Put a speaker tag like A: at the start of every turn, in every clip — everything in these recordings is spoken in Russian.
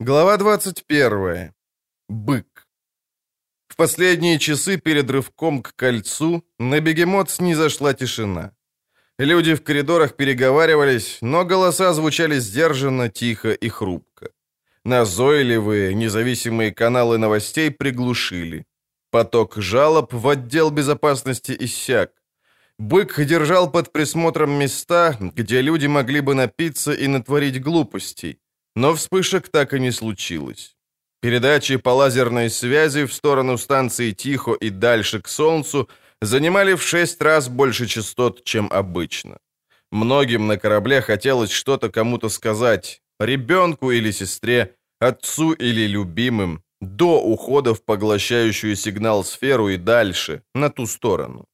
A: Глава 21. Бык. В последние часы перед рывком к кольцу на бегемот снизошла тишина. Люди в коридорах переговаривались, но голоса звучали сдержанно, тихо и хрупко. Назойливые, независимые каналы новостей приглушили. Поток жалоб в отдел безопасности иссяк. Бык держал под присмотром места, где люди могли бы напиться и натворить глупостей. Но вспышек так и не случилось. Передачи по лазерной связи в сторону станции Тихо и дальше к Солнцу занимали в шесть раз больше частот, чем обычно. Многим на корабле хотелось что-то кому-то сказать, ребенку или сестре, отцу или любимым, до ухода в поглощающую сигнал сферу и дальше, на ту сторону.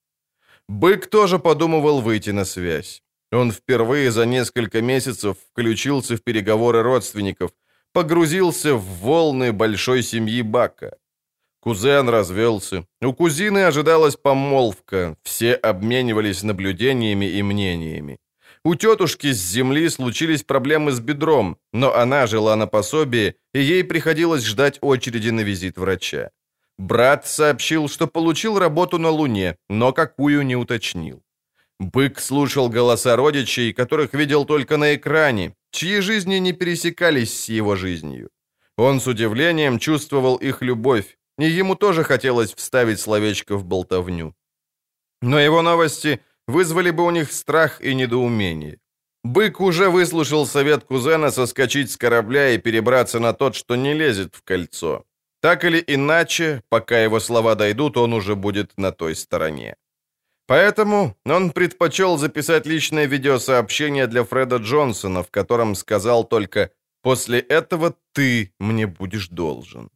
A: Бык тоже подумывал выйти на связь. Он впервые за несколько месяцев включился в переговоры родственников, погрузился в волны большой семьи Бака. Кузен развелся. У кузины ожидалась помолвка. Все обменивались наблюдениями и мнениями. У тетушки с земли случились проблемы с бедром, но она жила на пособии, и ей приходилось ждать очереди на визит врача. Брат сообщил, что получил работу на Луне, но какую не уточнил. Бык слушал голоса родичей, которых видел только на экране, чьи жизни не пересекались с его жизнью. Он с удивлением чувствовал их любовь, и ему тоже хотелось вставить словечко в болтовню. Но его новости вызвали бы у них страх и недоумение. Бык уже выслушал совет кузена соскочить с корабля и перебраться на тот, что не лезет в кольцо. Так или иначе, пока его слова дойдут, он уже будет на той стороне. Поэтому он предпочел записать личное видеосообщение для Фреда Джонсона, в котором сказал только «После этого ты мне будешь должен».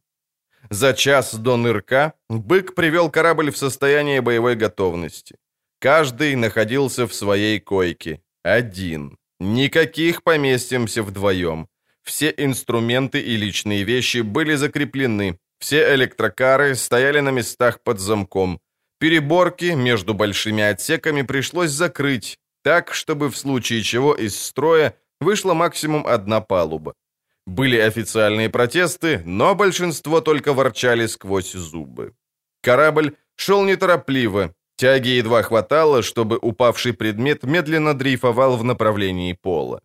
A: За час до нырка «Бык» привел корабль в состояние боевой готовности. Каждый находился в своей койке. Один. Никаких поместимся вдвоем. Все инструменты и личные вещи были закреплены. Все электрокары стояли на местах под замком. Переборки между большими отсеками пришлось закрыть, так, чтобы в случае чего из строя вышла максимум одна палуба. Были официальные протесты, но большинство только ворчали сквозь зубы. Корабль шел неторопливо, тяги едва хватало, чтобы упавший предмет медленно дрейфовал в направлении пола.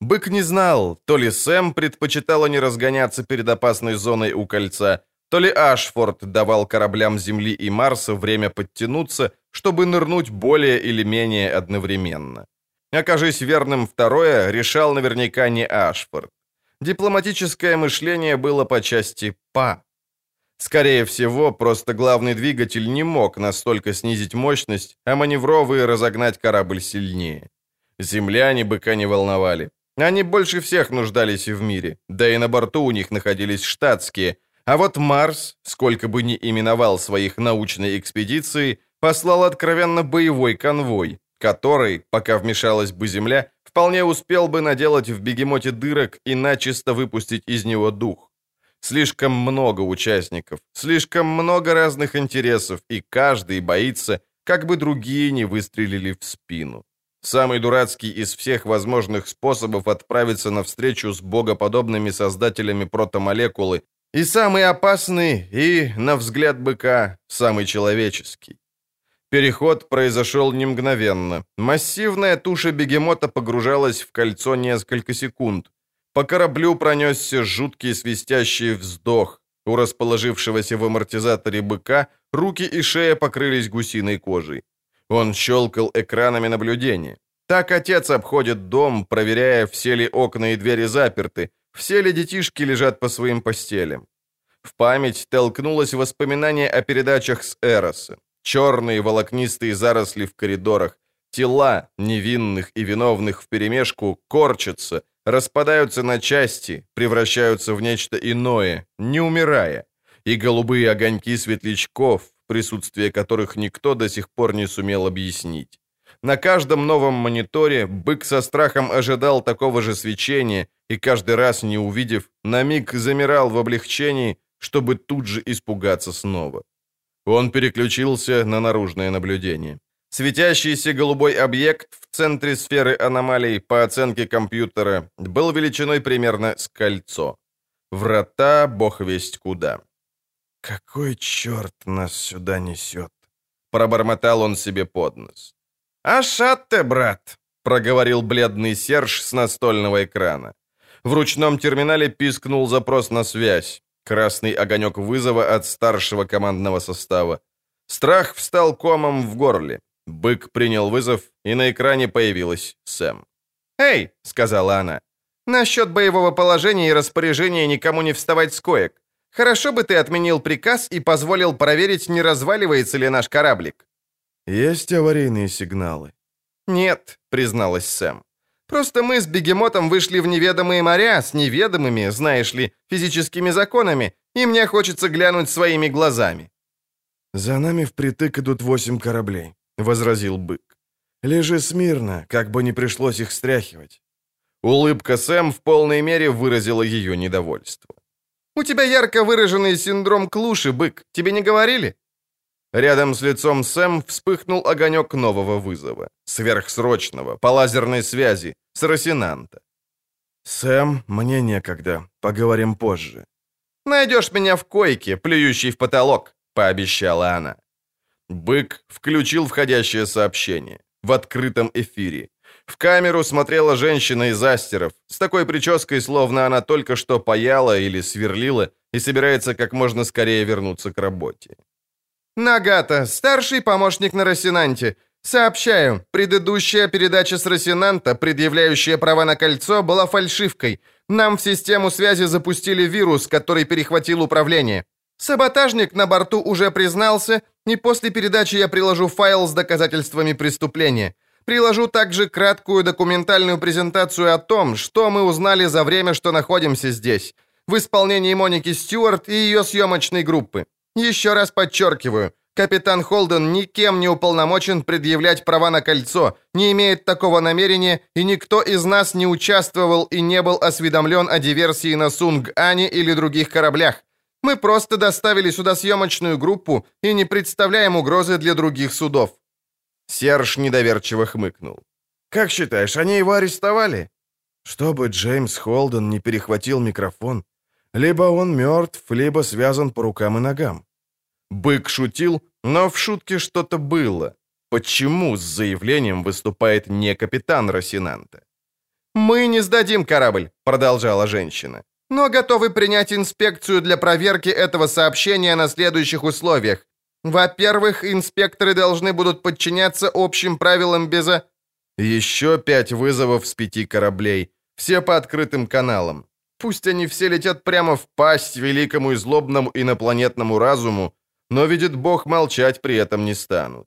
A: Бык не знал, то ли Сэм предпочитала не разгоняться перед опасной зоной у кольца, то ли Ашфорд давал кораблям Земли и Марса время подтянуться, чтобы нырнуть более или менее одновременно. Окажись верным второе, решал наверняка не Ашфорд. Дипломатическое мышление было по части «па». Скорее всего, просто главный двигатель не мог настолько снизить мощность, а маневровые разогнать корабль сильнее. Земляне быка не волновали. Они больше всех нуждались в мире, да и на борту у них находились штатские – а вот Марс, сколько бы ни именовал своих научной экспедиции, послал откровенно боевой конвой, который, пока вмешалась бы Земля, вполне успел бы наделать в бегемоте дырок и начисто выпустить из него дух. Слишком много участников, слишком много разных интересов, и каждый боится, как бы другие не выстрелили в спину. Самый дурацкий из всех возможных способов отправиться на встречу с богоподобными создателями протомолекулы и самый опасный, и, на взгляд быка, самый человеческий. Переход произошел не мгновенно. Массивная туша бегемота погружалась в кольцо несколько секунд. По кораблю пронесся жуткий свистящий вздох. У расположившегося в амортизаторе быка руки и шея покрылись гусиной кожей. Он щелкал экранами наблюдения. Так отец обходит дом, проверяя, все ли окна и двери заперты, все ли детишки лежат по своим постелям? В память толкнулось воспоминание о передачах с Эроса. Черные волокнистые заросли в коридорах, тела невинных и виновных вперемешку корчатся, распадаются на части, превращаются в нечто иное, не умирая. И голубые огоньки светлячков, присутствие которых никто до сих пор не сумел объяснить. На каждом новом мониторе бык со страхом ожидал такого же свечения и каждый раз, не увидев, на миг замирал в облегчении, чтобы тут же испугаться снова. Он переключился на наружное наблюдение. Светящийся голубой объект в центре сферы аномалий, по оценке компьютера, был величиной примерно с кольцо. Врата, бог весть куда. «Какой черт нас сюда несет?» Пробормотал он себе под нос. «Ашат ты, брат!» — проговорил бледный Серж с настольного экрана. В ручном терминале пискнул запрос на связь. Красный огонек вызова от старшего командного состава. Страх встал комом в горле. Бык принял вызов, и на экране появилась Сэм.
B: «Эй!» — сказала она. «Насчет боевого положения и распоряжения никому не вставать с коек. Хорошо бы ты отменил приказ и позволил проверить, не разваливается ли наш кораблик».
A: «Есть аварийные сигналы?»
B: «Нет», — призналась Сэм. «Просто мы с бегемотом вышли в неведомые моря с неведомыми, знаешь ли, физическими законами, и мне хочется глянуть своими глазами».
A: «За нами впритык идут восемь кораблей», — возразил бык. «Лежи смирно, как бы не пришлось их стряхивать». Улыбка Сэм в полной мере выразила ее недовольство.
B: «У тебя ярко выраженный синдром клуши, бык. Тебе не говорили?»
A: Рядом с лицом Сэм вспыхнул огонек нового вызова. Сверхсрочного, по лазерной связи, с Росинанта. «Сэм, мне некогда. Поговорим позже».
B: «Найдешь меня в койке, плюющий в потолок», — пообещала она.
A: Бык включил входящее сообщение. В открытом эфире. В камеру смотрела женщина из астеров, с такой прической, словно она только что паяла или сверлила и собирается как можно скорее вернуться к работе.
B: «Нагата, старший помощник на Росинанте. Сообщаю, предыдущая передача с Росинанта, предъявляющая права на кольцо, была фальшивкой. Нам в систему связи запустили вирус, который перехватил управление. Саботажник на борту уже признался, и после передачи я приложу файл с доказательствами преступления. Приложу также краткую документальную презентацию о том, что мы узнали за время, что находимся здесь, в исполнении Моники Стюарт и ее съемочной группы. Еще раз подчеркиваю, капитан Холден никем не уполномочен предъявлять права на кольцо, не имеет такого намерения, и никто из нас не участвовал и не был осведомлен о диверсии на Сунг-Ане или других кораблях. Мы просто доставили сюда съемочную группу и не представляем угрозы для других судов».
A: Серж недоверчиво хмыкнул. «Как считаешь, они его арестовали?» «Чтобы Джеймс Холден не перехватил микрофон, либо он мертв, либо связан по рукам и ногам». Бык шутил, но в шутке что-то было. Почему с заявлением выступает не капитан Росинанта?
B: «Мы не сдадим корабль», — продолжала женщина но готовы принять инспекцию для проверки этого сообщения на следующих условиях. Во-первых, инспекторы должны будут подчиняться общим правилам без...
A: Еще пять вызовов с пяти кораблей. Все по открытым каналам. Пусть они все летят прямо в пасть великому и злобному инопланетному разуму, но, видит Бог, молчать при этом не станут.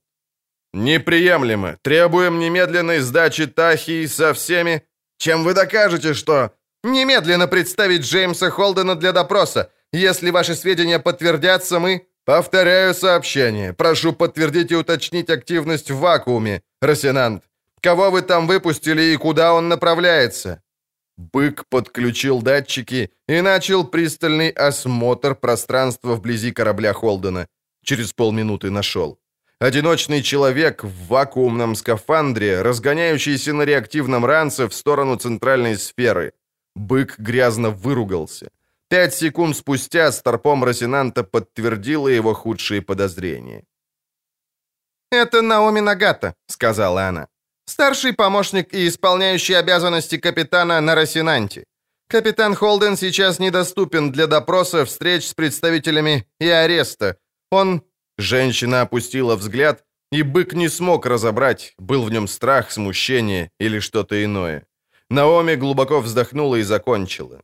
A: Неприемлемо. Требуем немедленной сдачи Тахии со всеми... Чем вы докажете, что...
B: Немедленно представить Джеймса Холдена для допроса. Если ваши сведения подтвердятся, мы...»
A: «Повторяю сообщение. Прошу подтвердить и уточнить активность в вакууме, Росинант. Кого вы там выпустили и куда он направляется?» Бык подключил датчики и начал пристальный осмотр пространства вблизи корабля Холдена. Через полминуты нашел. Одиночный человек в вакуумном скафандре, разгоняющийся на реактивном ранце в сторону центральной сферы. Бык грязно выругался. Пять секунд спустя старпом Росинанта подтвердила его худшие подозрения.
B: «Это Наоми Нагата», — сказала она. «Старший помощник и исполняющий обязанности капитана на Росинанте. Капитан Холден сейчас недоступен для допроса, встреч с представителями и ареста. Он...»
A: Женщина опустила взгляд, и бык не смог разобрать, был в нем страх, смущение или что-то иное. Наоми глубоко вздохнула и закончила.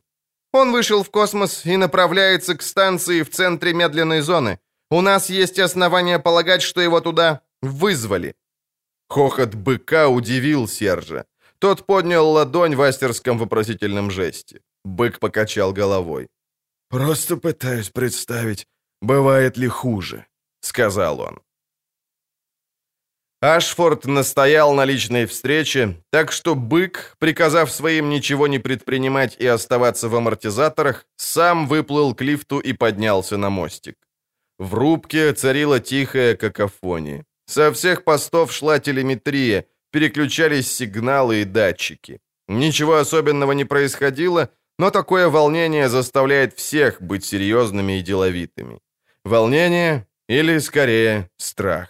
B: «Он вышел в космос и направляется к станции в центре медленной зоны. У нас есть основания полагать, что его туда вызвали».
A: Хохот быка удивил Сержа. Тот поднял ладонь в астерском вопросительном жесте. Бык покачал головой. «Просто пытаюсь представить, бывает ли хуже», — сказал он. Ашфорд настоял на личной встрече, так что бык, приказав своим ничего не предпринимать и оставаться в амортизаторах, сам выплыл к лифту и поднялся на мостик. В рубке царила тихая какофония. Со всех постов шла телеметрия, переключались сигналы и датчики. Ничего особенного не происходило, но такое волнение заставляет всех быть серьезными и деловитыми. Волнение или, скорее, страх.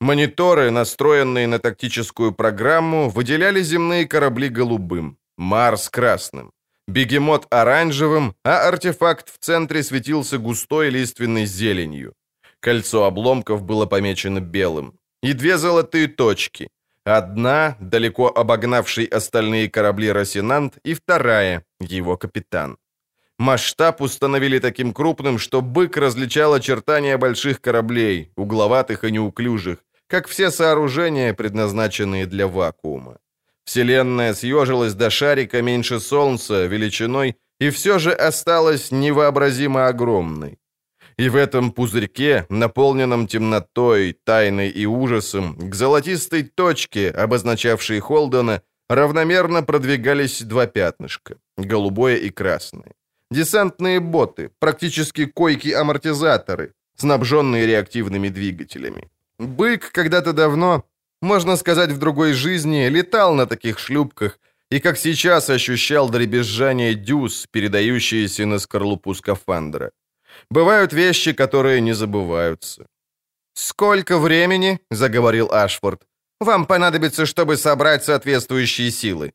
A: Мониторы, настроенные на тактическую программу, выделяли земные корабли голубым, Марс красным, бегемот оранжевым, а артефакт в центре светился густой лиственной зеленью. Кольцо обломков было помечено белым. И две золотые точки. Одна, далеко обогнавший остальные корабли Росинант, и вторая, его капитан. Масштаб установили таким крупным, что бык различал очертания больших кораблей, угловатых и неуклюжих, как все сооружения, предназначенные для вакуума. Вселенная съежилась до шарика меньше Солнца величиной и все же осталась невообразимо огромной. И в этом пузырьке, наполненном темнотой, тайной и ужасом, к золотистой точке, обозначавшей Холдена, равномерно продвигались два пятнышка — голубое и красное. Десантные боты, практически койки-амортизаторы, снабженные реактивными двигателями. Бык когда-то давно, можно сказать, в другой жизни, летал на таких шлюпках и, как сейчас, ощущал дребезжание дюз, передающиеся на скорлупу скафандра. Бывают вещи, которые не забываются. «Сколько времени, — заговорил Ашфорд, — вам понадобится, чтобы собрать соответствующие силы?»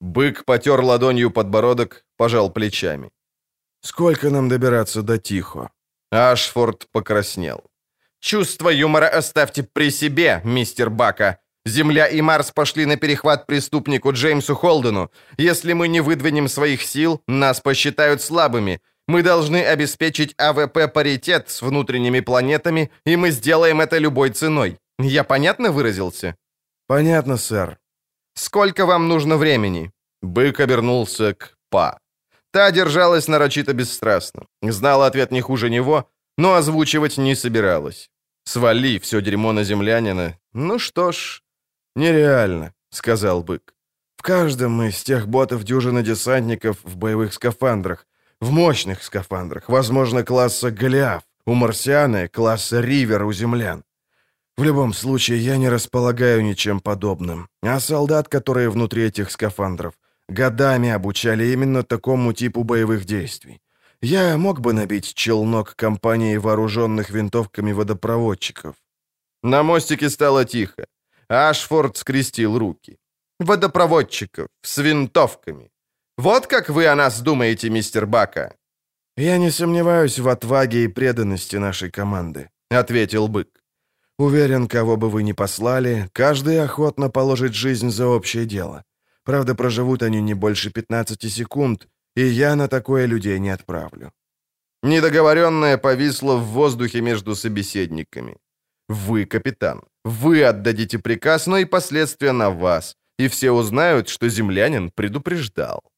A: Бык потер ладонью подбородок, пожал плечами.
B: «Сколько нам добираться до Тихо?»
A: Ашфорд покраснел.
B: «Чувство юмора оставьте при себе, мистер Бака. Земля и Марс пошли на перехват преступнику Джеймсу Холдену. Если мы не выдвинем своих сил, нас посчитают слабыми. Мы должны обеспечить АВП-паритет с внутренними планетами, и мы сделаем это любой ценой. Я понятно выразился?»
A: «Понятно, сэр».
B: «Сколько вам нужно времени?»
A: Бык обернулся к Па. Та держалась нарочито бесстрастно. Знала ответ не хуже него, но озвучивать не собиралась. Свали все дерьмо на землянина. Ну что ж, нереально, сказал бык. В каждом из тех ботов дюжина десантников в боевых скафандрах, в мощных скафандрах, возможно, класса Голиаф, у марсианы класса Ривер у землян. В любом случае, я не располагаю ничем подобным. А солдат, которые внутри этих скафандров, годами обучали именно такому типу боевых действий. Я мог бы набить челнок компании вооруженных винтовками водопроводчиков. На мостике стало тихо. Ашфорд скрестил руки. «Водопроводчиков с винтовками. Вот как вы о нас думаете, мистер Бака?» «Я не сомневаюсь в отваге и преданности нашей команды», — ответил бык. «Уверен, кого бы вы ни послали, каждый охотно положит жизнь за общее дело. Правда, проживут они не больше 15 секунд, и я на такое людей не отправлю». Недоговоренное повисло в воздухе между собеседниками. «Вы, капитан, вы отдадите приказ, но и последствия на вас, и все узнают, что землянин предупреждал».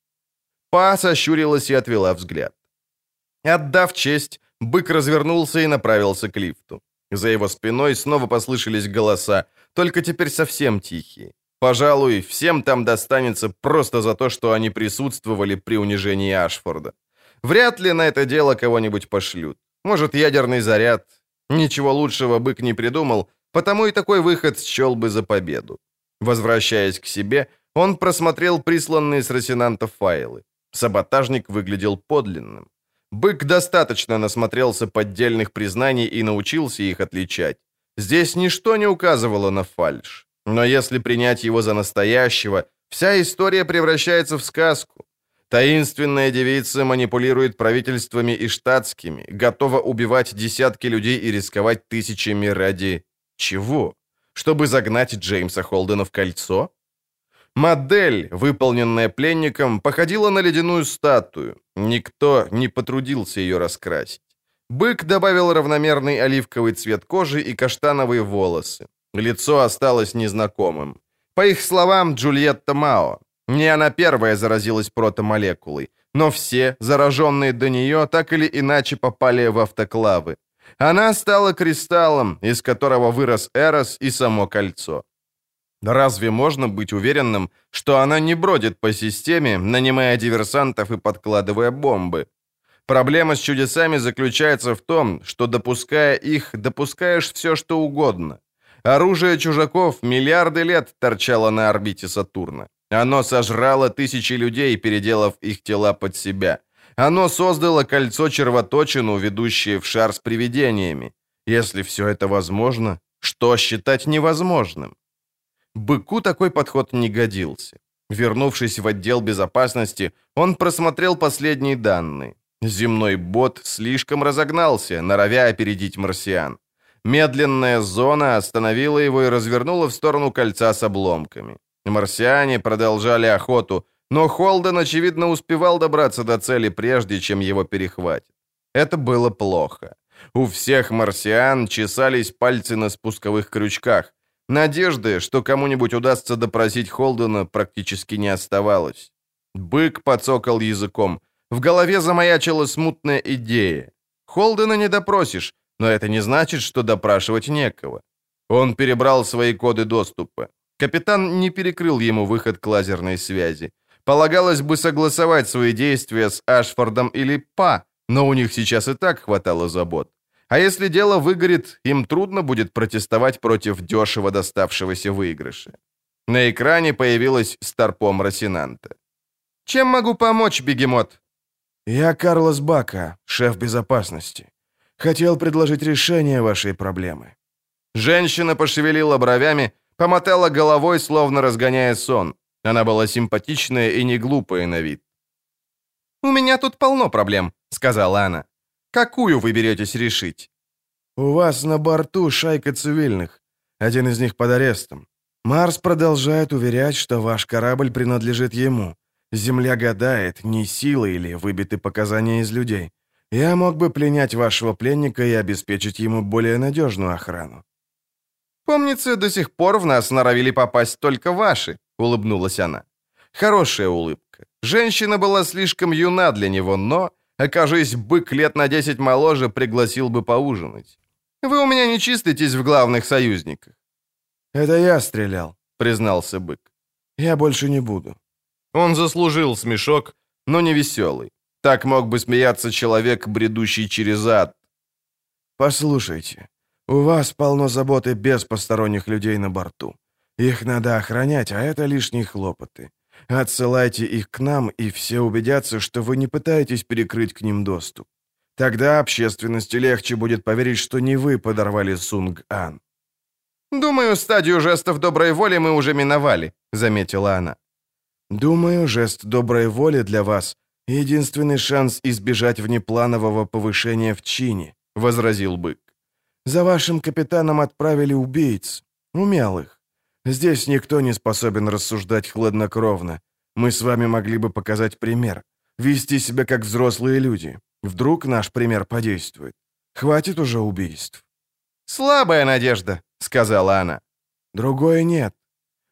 A: Па сощурилась и отвела взгляд. Отдав честь, бык развернулся и направился к лифту. За его спиной снова послышались голоса, только теперь совсем тихие. Пожалуй, всем там достанется просто за то, что они присутствовали при унижении Ашфорда. Вряд ли на это дело кого-нибудь пошлют. Может, ядерный заряд. Ничего лучшего бык не придумал, потому и такой выход счел бы за победу. Возвращаясь к себе, он просмотрел присланные с Росинанта файлы. Саботажник выглядел подлинным. Бык достаточно насмотрелся поддельных признаний и научился их отличать. Здесь ничто не указывало на фальшь. Но если принять его за настоящего, вся история превращается в сказку. Таинственная девица манипулирует правительствами и штатскими, готова убивать десятки людей и рисковать тысячами ради... чего? Чтобы загнать Джеймса Холдена в кольцо? Модель, выполненная пленником, походила на ледяную статую. Никто не потрудился ее раскрасить. Бык добавил равномерный оливковый цвет кожи и каштановые волосы. Лицо осталось незнакомым. По их словам, Джульетта Мао. Не она первая заразилась протомолекулой, но все, зараженные до нее, так или иначе попали в автоклавы. Она стала кристаллом, из которого вырос Эрос и само кольцо. Разве можно быть уверенным, что она не бродит по системе, нанимая диверсантов и подкладывая бомбы? Проблема с чудесами заключается в том, что, допуская их, допускаешь все, что угодно. Оружие чужаков миллиарды лет торчало на орбите Сатурна. Оно сожрало тысячи людей, переделав их тела под себя. Оно создало кольцо-червоточину, ведущее в шар с привидениями. Если все это возможно, что считать невозможным? Быку такой подход не годился. Вернувшись в отдел безопасности, он просмотрел последние данные. Земной бот слишком разогнался, норовя опередить марсиан. Медленная зона остановила его и развернула в сторону кольца с обломками. Марсиане продолжали охоту, но Холден, очевидно, успевал добраться до цели, прежде чем его перехватят. Это было плохо. У всех марсиан чесались пальцы на спусковых крючках. Надежды, что кому-нибудь удастся допросить Холдена, практически не оставалось. Бык подсокал языком. В голове замаячила смутная идея. Холдена не допросишь, но это не значит, что допрашивать некого. Он перебрал свои коды доступа. Капитан не перекрыл ему выход к лазерной связи. Полагалось бы согласовать свои действия с Ашфордом или Па, но у них сейчас и так хватало забот. А если дело выгорит, им трудно будет протестовать против дешево доставшегося выигрыша. На экране появилась старпом Росинанта. «Чем могу помочь, бегемот?»
C: «Я Карлос Бака, шеф безопасности. Хотел предложить решение вашей проблемы».
A: Женщина пошевелила бровями, помотала головой, словно разгоняя сон. Она была симпатичная и не глупая на вид. «У меня тут полно проблем», — сказала она. Какую вы беретесь решить?»
C: «У вас на борту шайка цивильных. Один из них под арестом. Марс продолжает уверять, что ваш корабль принадлежит ему. Земля гадает, не сила или выбиты показания из людей. Я мог бы пленять вашего пленника и обеспечить ему более надежную охрану».
A: «Помнится, до сих пор в нас норовили попасть только ваши», — улыбнулась она. Хорошая улыбка. Женщина была слишком юна для него, но Окажись, бык лет на десять моложе пригласил бы поужинать. Вы у меня не чиститесь в главных союзниках.
C: Это я стрелял, признался бык. Я больше не буду.
A: Он заслужил смешок, но не веселый. Так мог бы смеяться человек, бредущий через ад.
C: Послушайте, у вас полно заботы без посторонних людей на борту. Их надо охранять, а это лишние хлопоты. Отсылайте их к нам, и все убедятся, что вы не пытаетесь перекрыть к ним доступ. Тогда общественности легче будет поверить, что не вы подорвали Сунг-Ан.
A: «Думаю, стадию жестов доброй воли мы уже миновали», — заметила она.
C: «Думаю, жест доброй воли для вас — единственный шанс избежать внепланового повышения в чине», — возразил бык. «За вашим капитаном отправили убийц, умелых. Здесь никто не способен рассуждать хладнокровно. Мы с вами могли бы показать пример. Вести себя как взрослые люди. Вдруг наш пример подействует. Хватит уже убийств».
A: «Слабая надежда», — сказала она.
C: «Другое нет.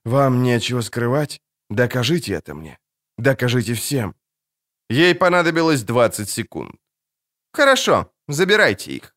C: Вам нечего скрывать? Докажите это мне. Докажите всем».
A: Ей понадобилось 20 секунд. «Хорошо, забирайте их».